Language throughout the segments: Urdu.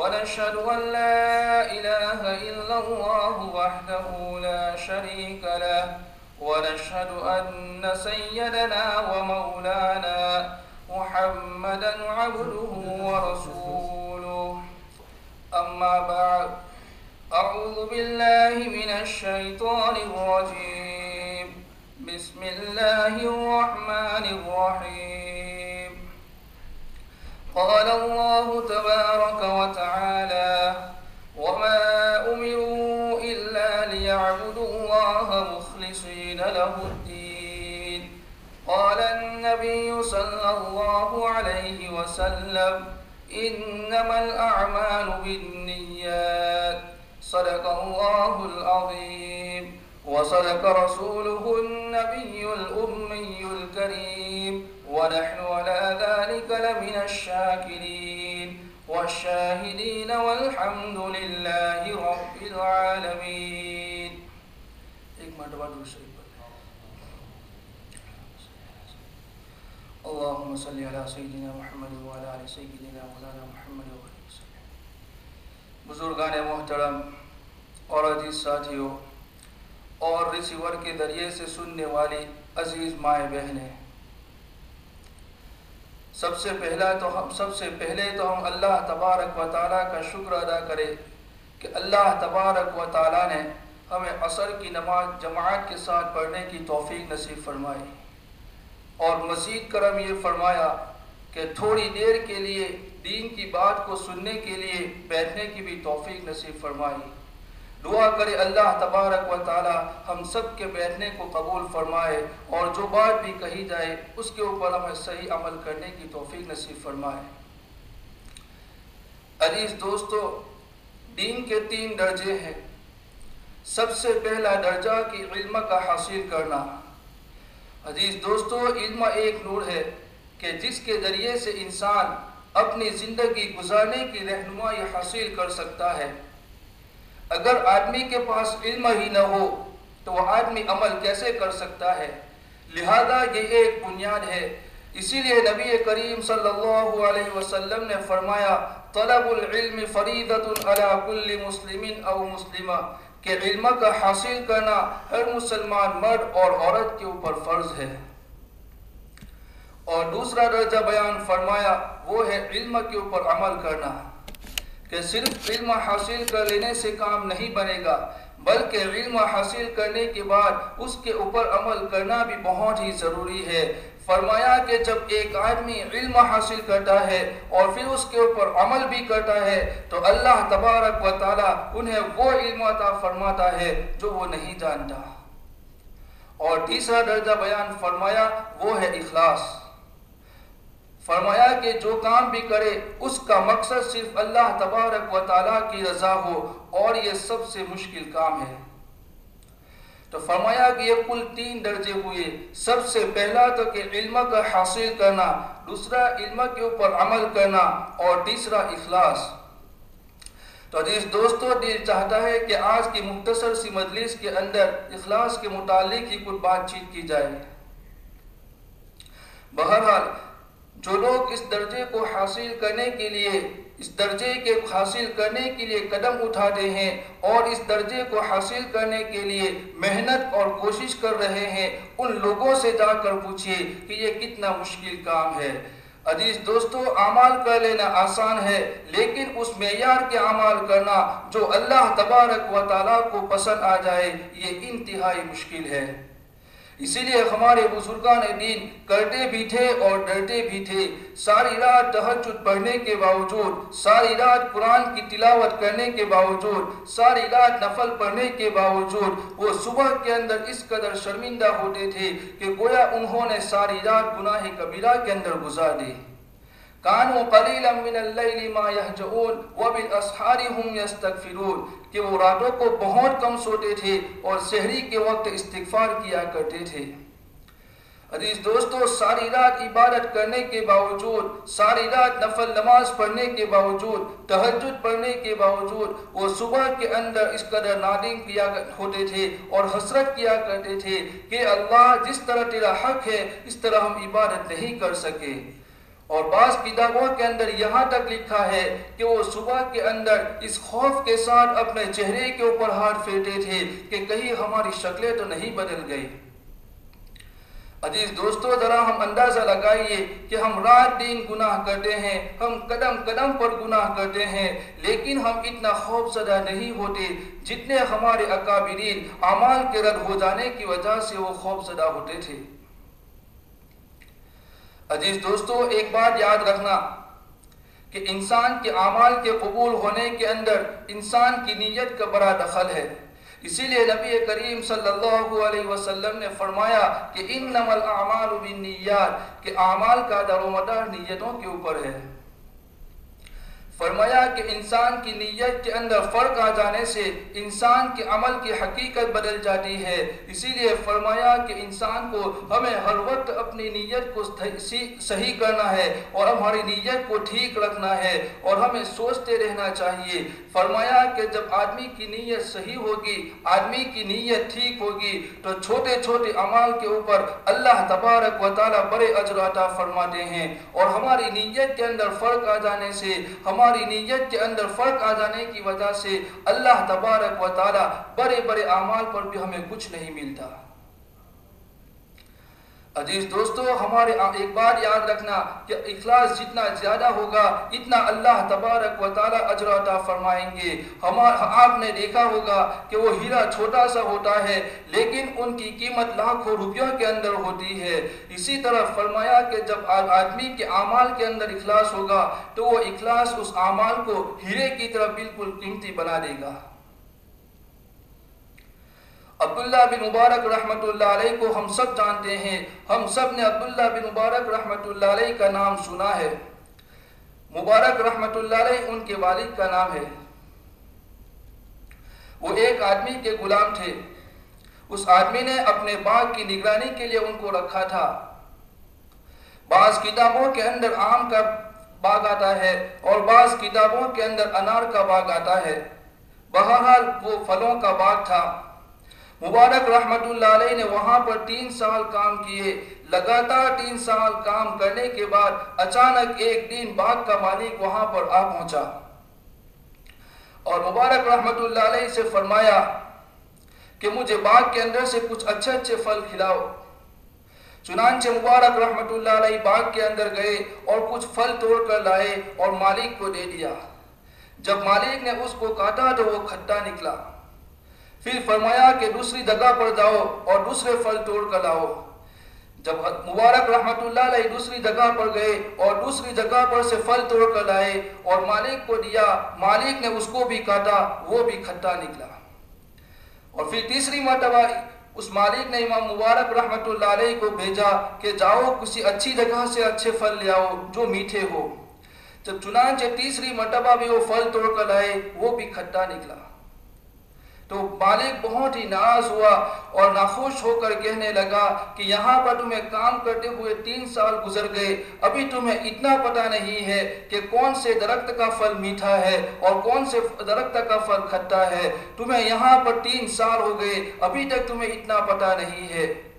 ونشهد أن لا إله إلا الله وحده لا شريك له ونشهد أن سيدنا ومولانا محمدا عبده ورسوله. أما بعد أعوذ بالله من الشيطان الرجيم. بسم الله الرحمن الرحيم. قال الله تبارك وتعالى وما أمروا إلا ليعبدوا الله مخلصين له الدين. قال النبي صلى الله عليه وسلم إنما الأعمال بالنيات. صدق الله العظيم. وصدق رسوله النبي الأمي الكريم. ونحن على ذلك لمن الشاكرين والشاهدين والحمد لله رب العالمين. ایک مرتبہ درود اللهم صل على سيدنا محمد وعلى ال سيدنا مولانا محمد وعلى وسلم بزرگان محترم، اور عزیز ساتھیوں، اور ریسیور کے ذریعے سے سننے والی عزیز مائیں بہنیں سب سے پہلا تو ہم سب سے پہلے تو ہم اللہ تبارک و تعالیٰ کا شکر ادا کرے کہ اللہ تبارک و تعالیٰ نے ہمیں عصر کی نماز جماعت کے ساتھ پڑھنے کی توفیق نصیب فرمائی۔ اور مزید کرم یہ فرمایا کہ تھوڑی دیر کے لیے دین کی بات کو سننے کے لیے بیٹھنے کی بھی توفیق نصیب فرمائی۔ دعا کرے اللہ تبارک و تعالی ہم سب کے بیٹھنے کو قبول فرمائے اور جو بات بھی کہی جائے، اس کے اوپر ہمیں صحیح عمل کرنے کی توفیق نصیب فرمائے۔ عزیز دوستو، دین کے تین درجے ہیں۔ سب سے پہلا درجہ کی علم کا حاصل کرنا۔ عزیز دوستو، علم ایک نور ہے کہ جس کے ذریعے سے انسان اپنی زندگی گزارنے کی رہنمائی حاصل کر سکتا ہے۔ اگر آدمی کے پاس علم ہی نہ ہو تو وہ آدمی عمل کیسے کر سکتا ہے؟ لہذا یہ ایک بنیاد ہے۔ اسی لیے نبی کریم صلی اللہ علیہ وسلم نے فرمایا، طلب العلم فریدت علی کل مسلم او مسلمہ۔ کہ علم کا حاصل کرنا ہر مسلمان مرد اور عورت کے اوپر فرض ہے۔ اور دوسرا درجہ بیان فرمایا، وہ ہے علم کے اوپر عمل کرنا۔ کہ صرف علم حاصل کر لینے سے کام نہیں بنے گا، بلکہ علم حاصل کرنے کے بعد اس کے اوپر عمل کرنا بھی بہت ہی ضروری ہے۔ فرمایا کہ جب ایک آدمی علم حاصل کرتا ہے اور پھر اس کے اوپر عمل بھی کرتا ہے، تو اللہ تبارک و تعالی انہیں وہ علم عطا فرماتا ہے جو وہ نہیں جانتا۔ اور تیسرا درجہ بیان فرمایا وہ ہے اخلاص۔ فرمایا کہ جو کام بھی کرے، اس کا مقصد صرف اللہ تبارک و تعالیٰ کی رضا ہو اور یہ سب سے مشکل کام ہے۔ تو فرمایا کہ یہ کل تین درجے ہوئے۔ سب سے پہلا تو کہ علم کا حاصل کرنا، دوسرا علم کے اوپر عمل کرنا اور تیسرا اخلاص۔ تو عزیز دوستو، دل چاہتا ہے کہ آج کی مختصر سی مجلس کے اندر اخلاص کے متعلق ہی کچھ بات چیت کی جائے۔ بہرحال جو لوگ اس درجے کو حاصل کرنے کے لیے، اس درجے کے حاصل کرنے کے لیے قدم اٹھاتے ہیں اور اس درجے کو حاصل کرنے کے لیے محنت اور کوشش کر رہے ہیں، ان لوگوں سے جا کر پوچھئے کہ یہ کتنا مشکل کام ہے۔ عزیز دوستو عمال کر لینا آسان ہے، لیکن اس معیار کے عمال کرنا جو اللہ تبارک و تعالیٰ کو پسند آ جائے، یہ انتہائی مشکل ہے۔ اسی لیے ہمارے بزرگان دین کرتے بھی تھے اور ڈرتے بھی تھے۔ ساری رات تہجد پڑھنے کے باوجود، ساری رات قرآن کی تلاوت کرنے کے باوجود، ساری رات نفل پڑھنے کے باوجود وہ صبح کے اندر اس قدر شرمندہ ہوتے تھے کہ گویا انہوں نے ساری رات گناہ کبیرہ کے اندر گزار دی۔ کانو قلیلا من اللیل ما یہجعون وبالاسحار هم یستغفرون کہ وہ راتوں کو بہت کم سوتے تھے اور سحری کے وقت استغفار کیا کرتے تھے۔ عزیز دوستو، ساری رات عبادت کرنے کے باوجود، ساری رات نفل نماز پڑھنے کے باوجود، تہجد پڑھنے کے باوجود، وہ صبح کے اندر اس قدر نادم کیا ہوتے تھے اور حسرت کیا کرتے تھے کہ اللہ جس طرح تیرا حق ہے، اس طرح ہم عبادت نہیں کر سکے۔ اور بعض کتابوں کے اندر یہاں تک لکھا ہے کہ وہ صبح کے اندر اس خوف کے ساتھ اپنے چہرے کے اوپر ہاتھ پھیرتے تھے کہ کہیں ہماری شکلیں تو نہیں بدل گئی عزیز دوستو، ذرا ہم اندازہ لگائیے کہ ہم رات دن گناہ کرتے ہیں، ہم قدم قدم پر گناہ کرتے ہیں، لیکن ہم اتنا خوف زدہ نہیں ہوتے جتنے ہمارے اکابرین اعمال کے رد ہو جانے کی وجہ سے وہ خوف زدہ ہوتے تھے۔ عزیز دوستو، ایک بات یاد رکھنا کہ انسان کے اعمال کے قبول ہونے کے اندر انسان کی نیت کا بڑا دخل ہے۔ اسی لیے نبی کریم صلی اللہ علیہ وسلم نے فرمایا کہ انما الاعمال بالنیات، کہ اعمال کا در و مدار نیتوں کے اوپر ہے۔ فرمایا کہ انسان کی نیت کے اندر فرق آ جانے سے انسان کے عمل کی حقیقت بدل جاتی ہے۔ اسی لیے فرمایا کہ انسان کو ہمیں ہر وقت اپنی نیت کو صحیح کرنا ہے اور ہماری نیت کو ٹھیک رکھنا ہے اور ہمیں سوچتے رہنا چاہیے۔ فرمایا کہ جب آدمی کی نیت صحیح ہوگی، آدمی کی نیت ٹھیک ہوگی، تو چھوٹے چھوٹے عمال کے اوپر اللہ تبارک و تعالی بڑے اجر عطا فرماتے ہیں۔ اور ہماری نیت کے اندر فرق آ جانے سے، ہماری نیت کے اندر فرق آ جانے کی وجہ سے اللہ تبارک و تعالی بڑے بڑے اعمال پر بھی ہمیں کچھ نہیں ملتا۔ عزیز دوستو، ہمارے ایک بار یاد رکھنا کہ اخلاص جتنا زیادہ ہوگا، اتنا اللہ تبارک و تعالی اجر عطا فرمائیں گے۔ آپ نے دیکھا ہوگا کہ وہ ہیرا چھوٹا سا ہوتا ہے، لیکن ان کی قیمت لاکھوں روپیوں کے اندر ہوتی ہے۔ اسی طرح فرمایا کہ جب آدمی کے اعمال کے اندر اخلاص ہوگا، تو وہ اخلاص اس اعمال کو ہیرے کی طرح بالکل قیمتی بنا دے گا۔ عبداللہ بن مبارک رحمت اللہ علیہ کو ہم سب جانتے ہیں۔ ہم سب نے عبداللہ بن مبارک رحمت اللہ علیہ کا نام سنا ہے۔ مبارک رحمت اللہ علیہ ان کے والد کا نام ہے۔ وہ ایک آدمی کے غلام تھے۔ اس آدمی نے اپنے باغ کی نگرانی کے لیے ان کو رکھا تھا۔ بعض کتابوں کے اندر آم کا باغ آتا ہے اور بعض کتابوں کے اندر انار کا باغ آتا ہے۔ بہرحال وہ پھلوں کا باغ تھا۔ مبارک رحمت اللہ علیہ نے وہاں پر تین سال کام کیے، لگاتار تین سال کام کرنے کے بعد اچانک ایک دن باغ کا مالک وہاں پر آ پہنچا۔ اور مبارک رحمت اللہ علیہ سے فرمایا کہ مجھے باغ کے اندر سے کچھ اچھے اچھے پھل کھلاؤ۔ چنانچہ مبارک رحمت اللہ علیہ باغ کے اندر گئے اور کچھ پھل توڑ کر لائے اور مالک کو دے دیا۔ جب مالک نے اس کو کاٹا تو وہ کھٹا نکلا۔ پھر فرمایا کہ دوسری جگہ پر جاؤ اور دوسرے پھل توڑ کر لاؤ۔ جب مبارک رحمت اللہ علیہ دوسری جگہ پر گئے اور دوسری جگہ پر سے پھل توڑ کر لائے اور مالک کو دیا، مالک نے اس کو بھی کاٹا، وہ بھی کھٹا نکلا۔ اور پھر تیسری مرتبہ اس مالک نے امام مبارک رحمت اللہ علیہ کو بھیجا کہ جاؤ کسی اچھی جگہ سے اچھے پھل لے آؤ جو میٹھے ہو۔ جب چنانچہ تیسری مرتبہ بھی وہ پھل توڑ کر لائے، وہ بھی کھٹا نکلا۔ تو مالک بہت ہی ناراض ہوا اور ناخوش ہو کر کہنے لگا کہ یہاں پر تمہیں کام کرتے ہوئے تین سال گزر گئے۔ ابھی تمہیں اتنا پتا نہیں ہے کہ کون سے درخت کا پھل میٹھا ہے اور کون سے درخت کا پھل کھٹا ہے۔ تمہیں یہاں پر تین سال ہو گئے، ابھی تک تمہیں اتنا پتا نہیں ہے۔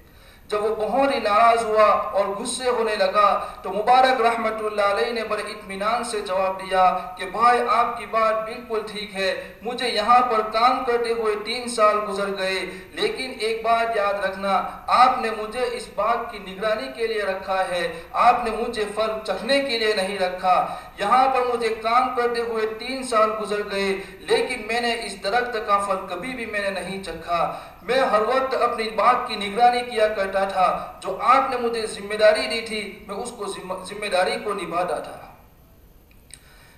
جب وہ بہت ہی ناراض ہوا اور غصے ہونے لگا تو مبارک رحمت اللہ علیہ نے بڑے اطمینان سے جواب دیا کہ بھائی، آپ کی بات بالکل ٹھیک ہے۔ مجھے یہاں پر کام کرتے ہوئے تین سال گزر گئے۔ لیکن ایک بات یاد رکھنا، آپ نے مجھے اس باغ کی نگرانی کے لیے رکھا ہے۔ آپ نے مجھے پھل چکھنے کے لیے نہیں رکھا۔ یہاں پر مجھے کام کرتے ہوئے تین سال گزر گئے، لیکن میں نے اس درخت کا پھل کبھی بھی میں نے نہیں چکھا۔ میں ہر وقت اپنی باغ کی نگرانی کیا کرتا تھا، جو آپ نے مجھے ذمہ داری دی تھی، میں اس کو ذمہ داری کو نبھاتا تھا۔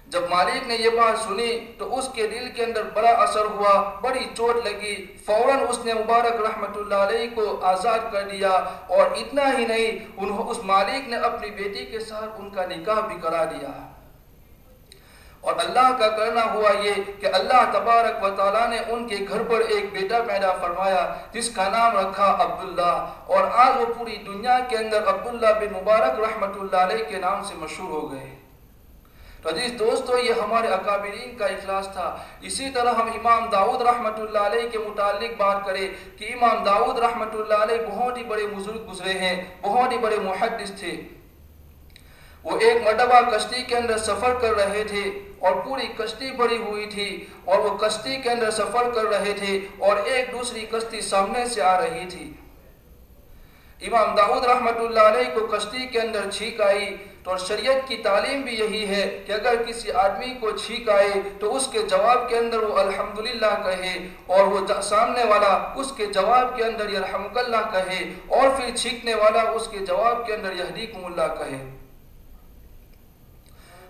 جب مالک نے یہ بات سنی تو اس کے دل کے اندر بڑا اثر ہوا، بڑی چوٹ لگی۔ فوراً اس نے مبارک رحمت اللہ علیہ کو آزاد کر دیا اور اتنا ہی نہیں اس مالک نے اپنی بیٹی کے ساتھ ان کا نکاح بھی کرا دیا۔ اور اللہ کا کرنا ہوا یہ کہ اللہ تبارک و تعالیٰ نے ان کے گھر پر ایک بیٹا پیدا فرمایا جس کا نام رکھا عبداللہ اور آج وہ پوری دنیا کے اندر عبداللہ بن مبارک رحمت اللہ علیہ کے نام سے مشہور ہو گئے۔ تو عزیز دوستو، یہ ہمارے اکابرین کا اخلاص تھا۔ اسی طرح ہم امام داؤد رحمت اللہ علیہ کے متعلق بات کریں کہ امام داؤد رحمت اللہ علیہ بہت ہی بڑے بزرگ گزرے ہیں، بہت ہی بڑے محدث تھے۔ وہ ایک مرتبہ کشتی کے اندر سفر کر رہے تھے اور پوری کشتی بڑی ہوئی تھی اور وہ کشتی کے اندر سفر کر رہے تھے اور ایک دوسری کشتی سامنے سے آ رہی تھی۔ امام داؤد رحمت اللہ علیہ کو کشتی کے اندر چھیک آئی تو شریعت کی تعلیم بھی یہی ہے کہ اگر کسی آدمی کو چھیک آئے تو اس کے جواب کے اندر وہ الحمدللہ کہے اور وہ سامنے والا اس کے جواب کے اندر یرحمک اللہ کہے اور پھر چھیکنے والا اس کے جواب کے اندر یہدیکم اللہ کہے۔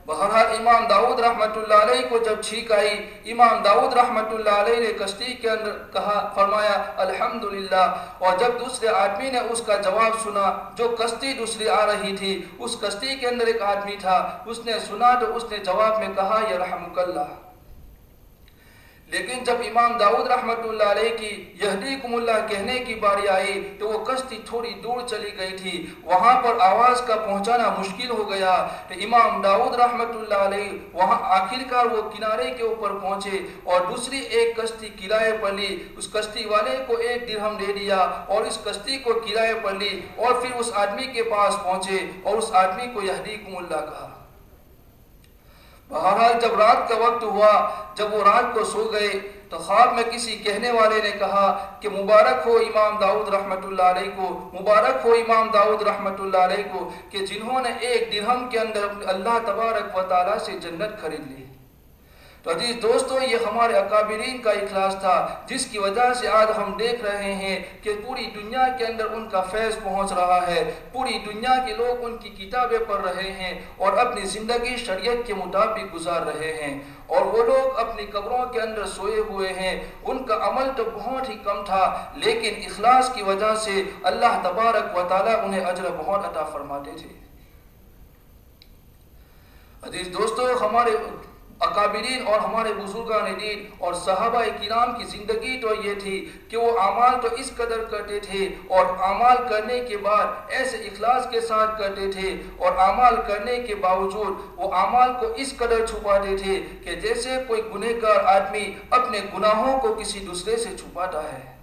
بہرحال امام داؤد رحمت اللہ علیہ کو جب چھیک آئی، امام داؤد رحمت اللہ علیہ نے کشتی کے اندر کہا، فرمایا، الحمدللہ۔ اور جب دوسرے آدمی نے اس کا جواب سنا، جو کشتی دوسری آ رہی تھی، اس کشتی کے اندر ایک آدمی تھا، اس نے سنا تو اس نے جواب میں کہا، یرحمک اللہ۔ لیکن جب امام داؤد رحمت اللہ علیہ کی یہدیکم اللہ کہنے کی باری آئی تو وہ کشتی تھوڑی دور چلی گئی تھی۔ وہاں پر آواز کا پہنچانا مشکل ہو گیا تو امام داؤد رحمت اللہ علیہ وہاں آخرکار وہ کنارے کے اوپر پہنچے اور دوسری ایک کشتی کرائے پر لی۔ اس کشتی والے کو ایک درہم دے دیا اور اس کشتی کو کرائے پر لی اور پھر اس آدمی کے پاس پہنچے اور اس آدمی کو یہدیکم اللہ کہا۔ بہرحال جب رات کا وقت ہوا، جب وہ رات کو سو گئے، تو خواب میں کسی کہنے والے نے کہا کہ مبارک ہو امام داؤد رحمت اللہ علیہ کو، مبارک ہو امام داؤد رحمت اللہ علیہ کو کہ جنہوں نے ایک درہم کے اندر اللہ تبارک و تعالیٰ سے جنت خرید لی۔ تو عزیز دوستو، یہ ہمارے اکابرین کا اخلاص تھا، جس کی وجہ سے آج ہم دیکھ رہے ہیں کہ پوری دنیا کے اندر ان کا فیض پہنچ رہا ہے۔ پوری دنیا کے لوگ ان کی کتابیں پڑھ رہے ہیں اور اپنی زندگی شریعت کے مطابق گزار رہے ہیں۔ اور وہ لوگ اپنی قبروں کے اندر سوئے ہوئے ہیں۔ ان کا عمل تو بہت ہی کم تھا، لیکن اخلاص کی وجہ سے اللہ تبارک و تعالیٰ انہیں عجر بہت عطا فرماتے تھے۔ عزیز دوستو، ہمارے اکابرین اور ہمارے بزرگان دین اور صحابہ کرام کی زندگی تو یہ تھی کہ وہ اعمال تو اس قدر کرتے تھے اور اعمال کرنے کے بعد ایسے اخلاص کے ساتھ کرتے تھے اور اعمال کرنے کے باوجود وہ اعمال کو اس قدر چھپاتے تھے کہ جیسے کوئی گنہگار آدمی اپنے گناہوں کو کسی دوسرے سے چھپاتا ہے۔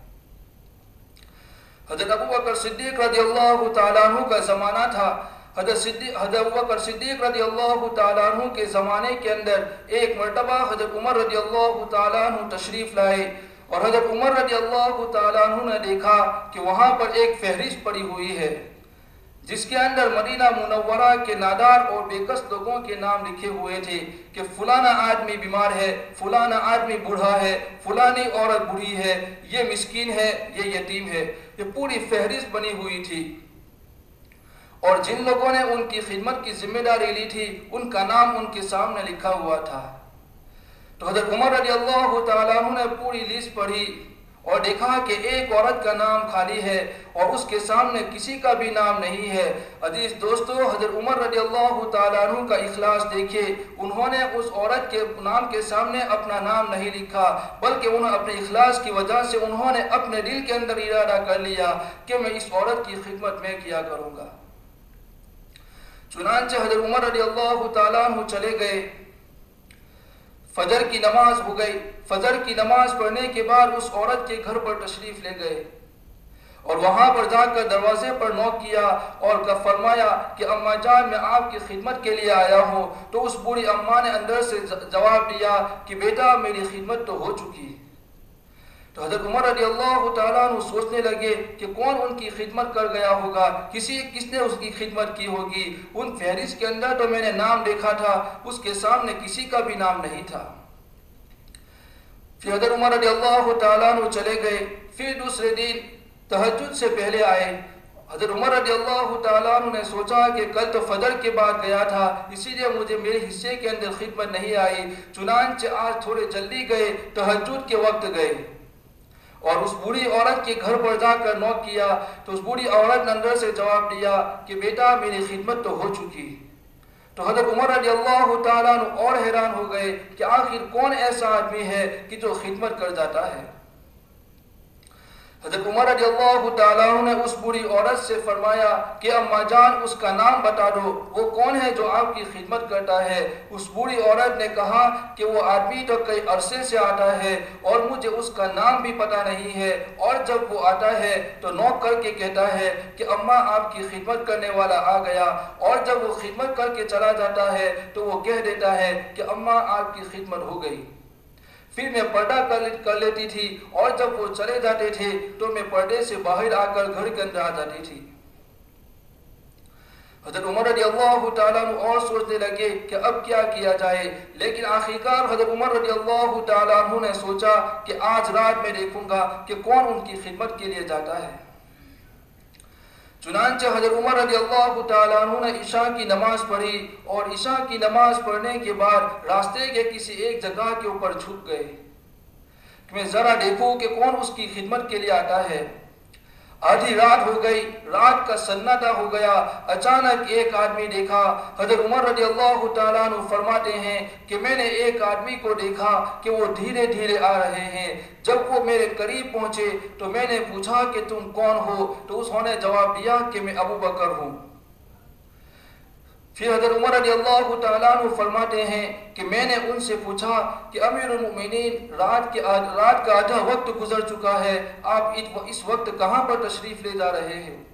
حضرت ابو بکر صدیق رضی اللہ تعالیٰ عنہ کا زمانہ تھا حضرت صدیق حضرت بکر صدیق رضی اللہ تعالیٰ عنہ کے زمانے کے اندر ایک مرتبہ حضرت عمر رضی اللہ تعالیٰ عنہ تشریف لائے اور حضرت عمر رضی اللہ تعالیٰ عنہ نے دیکھا کہ وہاں پر ایک فہرست پڑی ہوئی ہے، جس کے اندر مدینہ منورہ کے نادار اور بیکس لوگوں کے نام لکھے ہوئے تھے کہ فلانا آدمی بیمار ہے، فلانا آدمی بڑھا ہے، فلانی عورت بڑھی ہے، یہ مسکین ہے، یہ یتیم ہے۔ یہ پوری فہرست بنی ہوئی تھی۔ اور جن لوگوں نے ان کی خدمت کی ذمہ داری لی تھی، ان کا نام ان کے سامنے لکھا ہوا تھا۔ تو حضرت عمر رضی اللہ تعالیٰ نے پوری لسٹ پڑھی اور دیکھا کہ ایک عورت کا نام خالی ہے اور اس کے سامنے کسی کا بھی نام نہیں ہے۔ عزیز دوستو، حضرت عمر رضی اللہ تعالیٰ عنہ کا اخلاص دیکھے انہوں نے اس عورت کے نام کے سامنے اپنا نام نہیں لکھا، بلکہ انہوں اپنے اخلاص کی وجہ سے انہوں نے اپنے دل کے اندر ارادہ کر لیا کہ میں اس عورت کی خدمت میں کیا کروں گا۔ چنانچہ حضرت عمر رضی اللہ تعالیٰ عنہ چلے گئے۔ فجر کی نماز ہو گئی۔ فجر کی نماز پڑھنے کے بعد اس عورت کے گھر پر تشریف لے گئے۔ اور وہاں پر جا کر دروازے پر نوک کیا اور فرمایا کہ اماں جان، میں آپ کی خدمت کے لیے آیا ہوں۔ تو اس بوڑھی اماں نے اندر سے جواب دیا کہ بیٹا، میری خدمت تو ہو چکی۔ تو حضرت عمر رضی اللہ تعالیٰ عنہ سوچنے لگے کہ کون ان کی خدمت کر گیا ہوگا؟ کسی، کس نے اس کی خدمت کی ہوگی؟ ان فہرست کے اندر تو میں نے نام دیکھا تھا، اس کے سامنے کسی کا بھی نام نہیں تھا۔ پھر حضرت عمر رضی اللہ تعالیٰ عنہ چلے گئے، پھر دوسرے دن تحجد سے پہلے آئے۔ حضرت عمر رضی اللہ تعالیٰ عنہ نے سوچا کہ کل تو فجر کے بعد گیا تھا، اسی لیے مجھے میرے حصے کے اندر خدمت نہیں آئی، چنانچہ آج تھوڑے جلدی گئے تحجد کے وقت گئے۔ اور اس بوڑھی عورت کے گھر پر جا کر نوک کیا تو اس بوڑھی عورت نے اندر سے جواب دیا کہ بیٹا، میری خدمت تو ہو چکی۔ تو حضرت عمر رضی اللہ تعالیٰ اور حیران ہو گئے کہ آخر کون ایسا آدمی ہے کہ جو خدمت کر جاتا ہے؟ حضرت عمر رضی اللہ تعالیٰ نے اس بری عورت سے فرمایا کہ اما جان، اس کا نام بتا دو، وہ کون ہے جو آپ کی خدمت کرتا ہے؟ اس بری عورت نے کہا کہ وہ آدمی تو کئی عرصے سے آتا ہے اور مجھے اس کا نام بھی پتا نہیں ہے، اور جب وہ آتا ہے تو نوک کر کے کہتا ہے کہ اماں آپ کی خدمت کرنے والا آ گیا، اور جب وہ خدمت کر کے چلا جاتا ہے تو وہ کہہ دیتا ہے کہ اماں آپ کی خدمت ہو گئی۔ پھر میں پردہ کر لیتی تھی اور جب وہ چلے جاتے تھے تو میں پردے سے باہر آ کر گھر کے اندر آ جاتی تھی۔ حضرت عمر رضی اللہ تعالیٰ عنہ اور سوچنے لگے کہ اب کیا کیا جائے۔ لیکن آخرکار حضرت عمر رضی اللہ تعالیٰ عنہ نے سوچا کہ آج رات میں دیکھوں گا کہ کون ان کی خدمت کے لیے جاتا ہے۔ چنانچہ حضرت عمر رضی اللہ تعالیٰ عنہ نے عشاء کی نماز پڑھی اور عشاء کی نماز پڑھنے کے بعد راستے کے کسی ایک جگہ کے اوپر چھپ گئے۔ کہ میں ذرا دیکھوں کہ کون اس کی خدمت کے لیے آتا ہے۔ آدھی رات ہو گئی، رات کا سناٹا ہو گیا، اچانک ایک آدمی دیکھا۔ حضرت عمر رضی اللہ تعالیٰ عنہ فرماتے ہیں کہ میں نے ایک آدمی کو دیکھا کہ وہ دھیرے دھیرے آ رہے ہیں۔ جب وہ میرے قریب پہنچے تو میں نے پوچھا کہ تم کون ہو؟ تو اس نے جواب دیا کہ میں ابو بکر ہوں۔ پھر حضرت عمر رضی اللہ تعالیٰ عنہ فرماتے ہیں کہ میں نے ان سے پوچھا کہ امیر المؤمنین، رات کے رات کا آدھا وقت گزر چکا ہے، آپ اس وقت کہاں پر تشریف لے جا رہے ہیں؟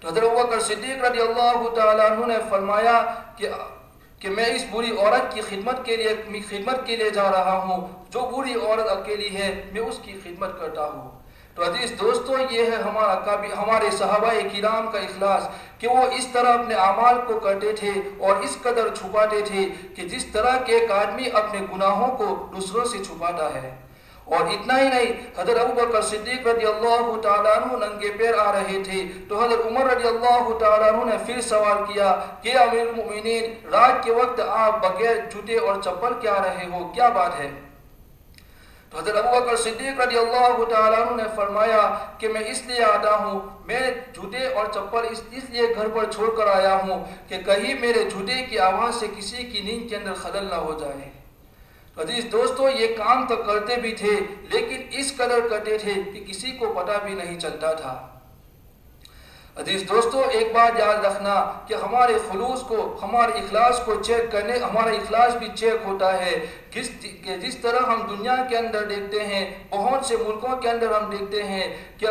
تو حضرت بکر صدیق رضی اللہ تعالیٰ عنہ نے فرمایا کہ کہ میں اس بری عورت کی خدمت کے لیے خدمت کے لیے جا رہا ہوں۔ جو بری عورت اکیلی ہے، میں اس کی خدمت کرتا ہوں۔ تو عزیز دوستو یہ ہے ہمارا ہمارے صحابہ کرام کا اخلاص کہ وہ اس طرح اپنے اعمال کو کرتے تھے اور اس قدر چھپاتے تھے کہ جس طرح کے ایک آدمی اپنے گناہوں کو دوسروں سے چھپاتا ہے۔ اور اتنا ہی نہیں، حضرت ابو بکر صدیق رضی اللہ تعالیٰ عنہ ننگے پیر آ رہے تھے۔ تو حضرت عمر رضی اللہ تعالیٰ عنہ نے پھر سوال کیا کہ امیر المؤمنین، رات کے وقت آپ بغیر جوتے اور چپل کیا رہے ہو؟ کیا بات ہے؟ تو حضرت ابو بکر صدیق رضی اللہ تعالیٰ عنہ نے فرمایا کہ میں اس لیے آتا ہوں، میں جھوٹے اور چپل اس اس لیے گھر پر چھوڑ کر آیا ہوں کہ کہیں میرے جھوٹے کی آواز سے کسی کی نیند کے اندر خلل نہ ہو جائے۔ عزیز دوستو، یہ کام تو کرتے بھی تھے، لیکن اس قدر کرتے تھے کہ کسی کو پتہ بھی نہیں چلتا تھا۔ عزیز دوستو ایک بات یاد رکھنا کہ ہمارے خلوص کو، ہمارے اخلاص کو چیک کرنے، ہمارا اخلاص بھی چیک ہوتا ہے۔ جس جس طرح ہم دنیا کے اندر دیکھتے ہیں، بہت سے ملکوں کے اندر ہم دیکھتے ہیں کہ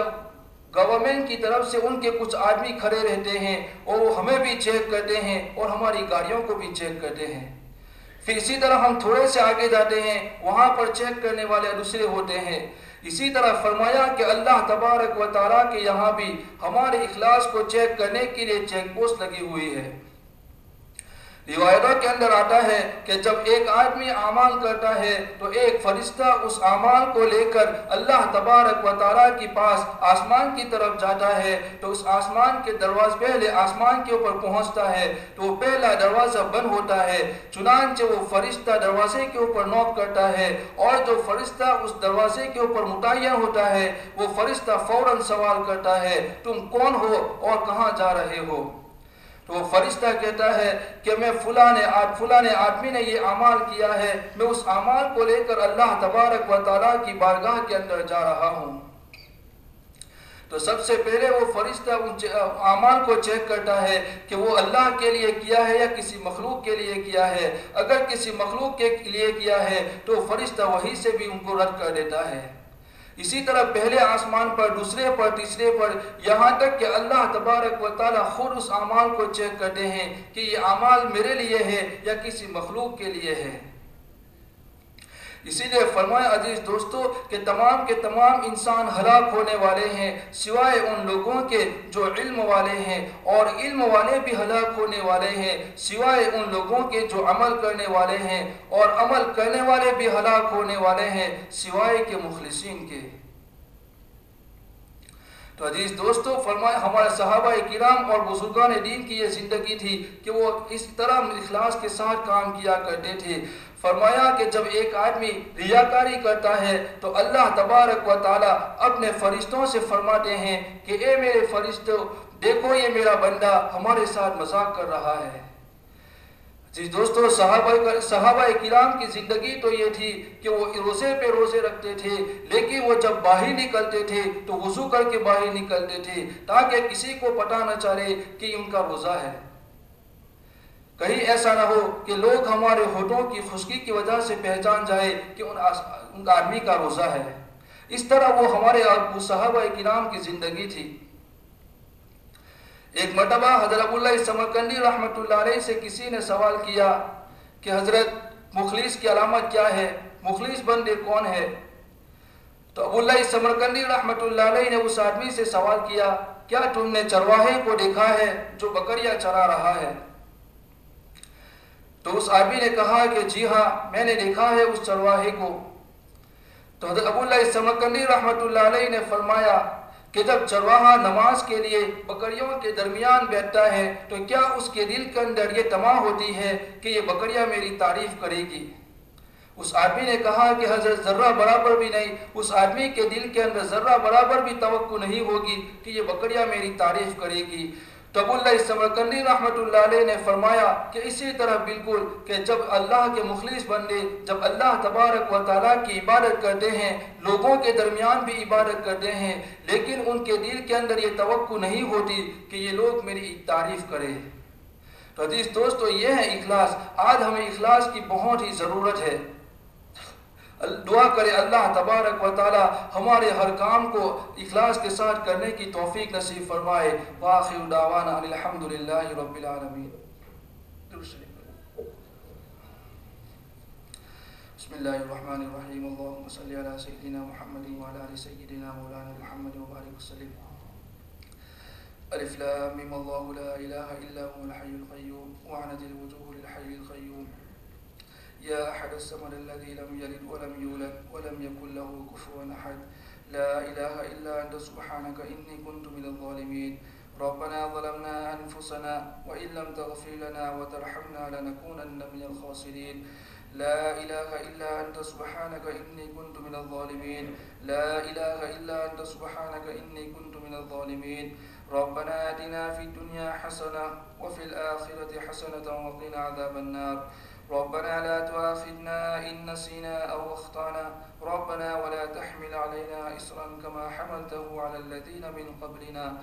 گورنمنٹ کی طرف سے ان کے کچھ آدمی کھڑے رہتے ہیں اور وہ ہمیں بھی چیک کرتے ہیں اور ہماری گاڑیوں کو بھی چیک کرتے ہیں۔ پھر اسی طرح ہم تھوڑے سے آگے جاتے ہیں، وہاں پر چیک کرنے والے دوسرے ہوتے ہیں۔ اسی طرح فرمایا کہ اللہ تبارک و تعالیٰ کے یہاں بھی ہمارے اخلاص کو چیک کرنے کے لیے چیک پوسٹ لگی ہوئی ہے۔ روایتوں کے اندر آتا ہے کہ جب ایک آدمی اعمال کرتا ہے تو ایک فرشتہ اس اعمال کو لے کر اللہ تبارک و تعالیٰ کے پاس آسمان کی طرف جاتا ہے، تو اس آسمان کے دروازے پہلے آسمان کے اوپر پہنچتا ہے، تو وہ پہلا دروازہ بند ہوتا ہے۔ چنانچہ وہ فرشتہ دروازے کے اوپر نوک کرتا ہے اور جو فرشتہ اس دروازے کے اوپر متعین ہوتا ہے، وہ فرشتہ فوراً سوال کرتا ہے، تم کون ہو اور کہاں جا رہے ہو؟ تو وہ فرشتہ کہتا ہے کہ میں فلانے فلانے آدمی نے یہ عمال کیا ہے، میں اس عمال کو لے کر اللہ تبارک و تعالیٰ کی بارگاہ کے اندر جا رہا ہوں۔ تو سب سے پہلے وہ فرشتہ ان اعمال کو چیک کرتا ہے کہ وہ اللہ کے لیے کیا ہے یا کسی مخلوق کے لیے کیا ہے۔ اگر کسی مخلوق کے لیے کیا ہے تو فرشتہ وہی سے بھی ان کو رد کر دیتا ہے۔ اسی طرح پہلے آسمان پر، دوسرے پر، تیسرے پر، یہاں تک کہ اللہ تبارک و تعالی خود اس اعمال کو چیک کرتے ہیں کہ یہ اعمال میرے لیے ہے یا کسی مخلوق کے لیے ہے۔ اسی لیے فرمایا عزیز دوستو کہ تمام کے تمام انسان ہلاک ہونے والے ہیں، سوائے ان لوگوں کے جو علم والے ہیں اور علم والے بھی ہلاک ہونے والے ہیں، سوائے ان لوگوں کے جو عمل کرنے والے ہیں اور عمل کرنے والے بھی ہلاک ہونے والے ہیں، سوائے کے مخلصین کے۔ تو عزیز دوستو، فرمائے، ہمارے صحابہ کرام اور بزرگان دین کی یہ زندگی تھی کہ وہ اس طرح اخلاص کے ساتھ کام کیا کرتے تھے۔ فرمایا کہ جب ایک آدمی ریاکاری کرتا ہے تو اللہ تبارک و تعالی اپنے فرشتوں سے فرماتے ہیں کہ اے میرے فرشتوں دیکھو یہ میرا بندہ ہمارے ساتھ مذاق کر رہا ہے۔ جی دوستو، صحابہ صحابہ کرام کی زندگی تو یہ تھی کہ وہ روزے پہ روزے رکھتے تھے، لیکن وہ جب باہر نکلتے تھے تو وضو کر کے باہر نکلتے تھے تاکہ کسی کو پتا نہ چلے کہ ان کا روزہ ہے۔ کہیں ایسا نہ ہو کہ لوگ ہمارے ہوٹوں کی خشکی کی وجہ سے پہچان جائے کہ ان آدمی کا روزہ ہے۔ اس طرح وہ ہمارے صحابہ کرام کی زندگی تھی۔ ایک مرتبہ حضرت ابو اللہ سمرکندی رحمت اللہ علیہ سے کسی نے سوال کیا کہ حضرت مخلص کی علامت کیا ہے؟ مخلص بندے کون ہے؟ تو ابو سمرکندی رحمت اللہ علیہ نے اس آدمی سے سوال کیا کیا تم نے چرواہے کو دیکھا ہے جو بکریاں چرا رہا ہے؟ تو اس آدمی نے کہا کہ جی ہاں میں نے دیکھا ہے اس چرواہے کو۔ تو حضرت ابو سمرکندی رحمت اللہ علیہ نے فرمایا کہ جب چرواہا نماز کے لیے بکریوں کے درمیان بیٹھتا ہے، تو کیا اس کے دل کے اندر یہ تما ہوتی ہے کہ یہ بکریاں میری تعریف کرے گی؟ اس آدمی نے کہا کہ حضرت ذرہ برابر بھی نہیں، اس آدمی کے دل کے اندر ذرہ برابر بھی توقع نہیں ہوگی کہ یہ بکریاں میری تعریف کرے گی۔ تب اللہ سمرکندی رحمت اللہ علیہ نے فرمایا کہ اسی طرح بالکل کہ جب اللہ کے مخلص بندے جب اللہ تبارک و تعالیٰ کی عبادت کرتے ہیں، لوگوں کے درمیان بھی عبادت کرتے ہیں، لیکن ان کے دل کے اندر یہ توقع نہیں ہوتی کہ یہ لوگ میری تعریف کریں۔ تو حدیث دوستو، یہ ہے اخلاص۔ آج ہمیں اخلاص کی بہت ہی ضرورت ہے۔ دعا کرے اللہ تبارک و تعالی ہمارے ہر کام کو اخلاص کے ساتھ کرنے کی توفیق نصیب فرمائے۔ واخر دعوانا الحمدللہ رب العالمین۔ بسم اللہ الرحمن الرحیم۔ اللہم صلی علی سیدنا محمد وعلى آل سیدنا مولانا محمد وبارک وسلم۔ الف لام میم۔ اللہ لا الہ الا هو الحی القیوم۔ وعنت الوجوه للحی القیوم۔ يا أحد السمر الذي لم يلد ولم يولد ولم يكن له كفوا أحد. لا إله إلا أنت سبحانك إني كنت من الظالمين. ربنا ظلمنا أنفسنا وإن لم تغفر لنا وترحمنا لنكونن من الخاسرين. لا إله إلا أنت سبحانك إني كنت من الظالمين. لا إله إلا أنت سبحانك إني كنت من الظالمين. ربنا آتنا في الدنيا حسنة وفي الآخرة حسنة وقنا عذاب النار. ربنا لا تؤاخذنا إن نسينا أو أخطأنا. ربنا ولا تحمل علينا إسرا كما حملته على الذين من قبلنا.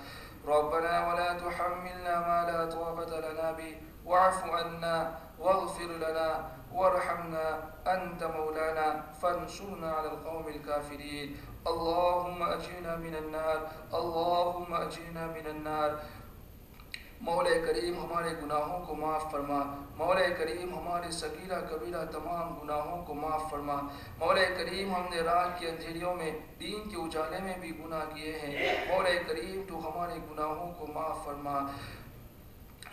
ربنا ولا تحملنا ما لا طاقة لنا به. واعف عنا واغفر لنا وارحمنا أنت مولانا. فانصرنا على القوم الكافرين. اللهم أجرنا من النار. اللهم أجرنا من النار. مولا کریم ہمارے گناہوں کو معاف فرما۔ مولا کریم ہمارے سکیرہ کبیرہ تمام گناہوں کو معاف فرما۔ مولا کریم ہم نے رات کی اندھیریوں میں دین کے اجالے میں بھی گناہ کیے ہیں۔ مولا کریم تو ہمارے گناہوں کو معاف فرما۔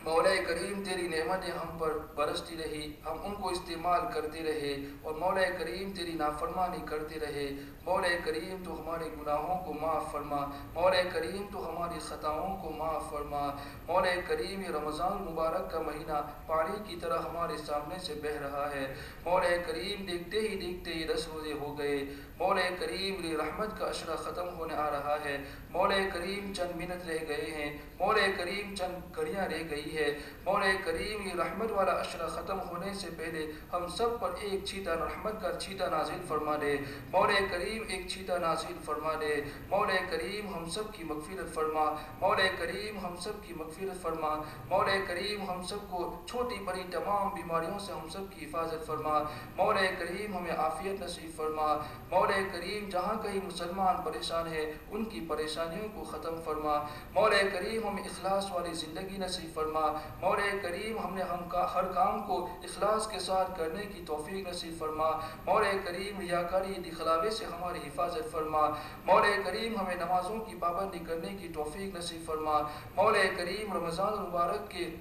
مولا کریم تیری نعمتیں ہم پر برستی رہی۔ ہم ان کو استعمال کرتے رہے اور مولا کریم تیری نافرمانی کرتے رہے۔ مولا کریم تو ہمارے گناہوں کو معاف فرما مولا کریم تو ہماری خطاؤں کو معاف فرما مولا کریم یہ رمضان مبارک کا مہینہ پانی کی طرح ہمارے سامنے سے بہ رہا ہے مولا کریم دیکھتے ہی دیکھتے ہی دس روزے ہو گئے مولا کریم لی رحمت کا اشرہ ختم ہونے آ رہا ہے مولا کریم چند منت رہ گئے ہیں مولا کریم چند گھڑیاں رہ گئی ہے مولا کریم یہ رحمت والا اشرہ ختم ہونے سے پہلے ہم سب پر ایک چھیٹا رحمت کا چھیٹا نازل فرما دے مولا کریم ایک چھیٹا نازل فرما دے مولا کریم ہم سب کی مغفرت فرما۔ مولا کریم ہم سب کی مغفرت فرما۔ مولا کریم ہم سب کو چھوٹی بڑی تمام بیماریوں سے ہم سب کی حفاظت فرما۔ مولا کریم ہمیں عافیت نصیب فرما۔ مولا کریم جہاں کہیں مسلمان پریشان ہے ان کی پریشانیوں کو ختم فرما۔ مولا کریم ہمیں اخلاص والی زندگی نصیب فرما۔ مولا کریم ہم نے ہم کا ہر کام کو اخلاص کے ساتھ کرنے کی توفیق نصیب فرما۔ مولا کریم ریاکاری دخلاوے سے ہماری حفاظت فرما۔ مولا کریم ہمیں نمازوں کی پابندی کرنے کی توفیق نصیب فرما۔ مولا کریم رمضان المبارک کے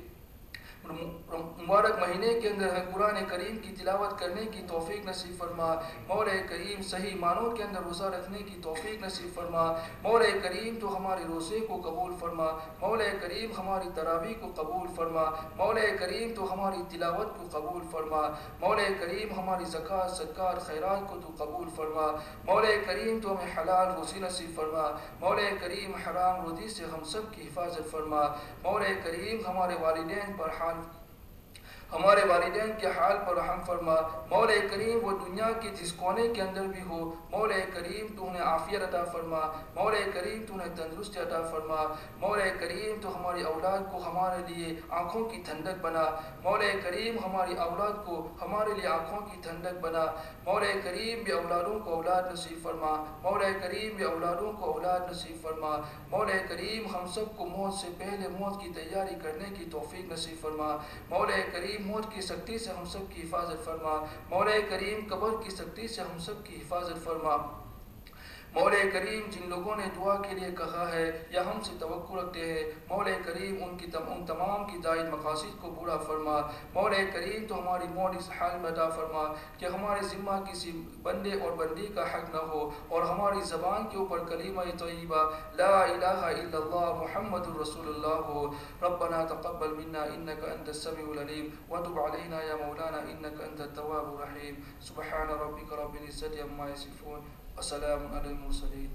مبارک مہینے کے اندر ہے قرآن کریم کی تلاوت کرنے کی توفیق نصیب فرما۔ مولا کریم صحیح معنوں کے اندر روزہ رکھنے کی توفیق نصیب فرما۔ مولا کریم تو ہمارے روزے کو قبول فرما۔ مولا کریم ہماری تراویح کو قبول فرما۔ مولا کریم تو ہماری تلاوت کو قبول فرما۔ مولا کریم ہماری زکوٰۃ، صدقات، خیرات کو تو قبول فرما۔ مولا کریم تو ہمیں حلال روزی نصیب فرما۔ مولا کریم حرام روزی سے ہم سب کی حفاظت فرما۔ مولا کریم ہمارے والدین پر حال ہمارے والدین کے حال پر رحم فرما۔ مولا کریم وہ دنیا کے جس کونے کے اندر بھی ہو، مولا کریم تو انہیں عافیت عطا فرما۔ مولا کریم تو انہیں تندرست عطا فرما۔ مولا کریم تو ہماری اولاد کو ہمارے لیے آنکھوں کی ٹھنڈک بنا۔ مولا کریم ہماری اولاد کو ہمارے لیے آنکھوں کی ٹھنڈک بنا۔ مولا کریم بھی اولادوں کو اولاد نصیب فرما۔ مولا کریم بھی اولادوں کو اولاد نصیب فرما۔ مولا کریم ہم سب کو موت سے پہلے موت کی تیاری کرنے کی توفیق نصیب فرما۔ مولا کریم موت کی سختی سے ہم سب کی حفاظت فرما۔ مولا کریم قبر کی سختی سے ہم سب کی حفاظت فرما۔ مولا کریم جن لوگوں نے دعا کے لیے کہا ہے یا ہم سے توقع رکھتے ہیں، مولا کریم ان کی تم، ان تمام کی دائد مقاصد کو پورا فرما۔ مولا کریم تو ہماری موت اس حال میں عطا فرما کہ ہمارے ذمہ کسی بندے اور بندی کا حق نہ ہو اور ہماری زبان کے اوپر کلیمہ طیبہ، لا الہ الا اللہ محمد الرسول اللہ ہو۔ ربنا تقبل منا انك انت السميع العليم وتب علينا يا مولانا انك انت التواب الرحيم سبحان ربك رب العزه عما يصفون وسلام على المرسلين.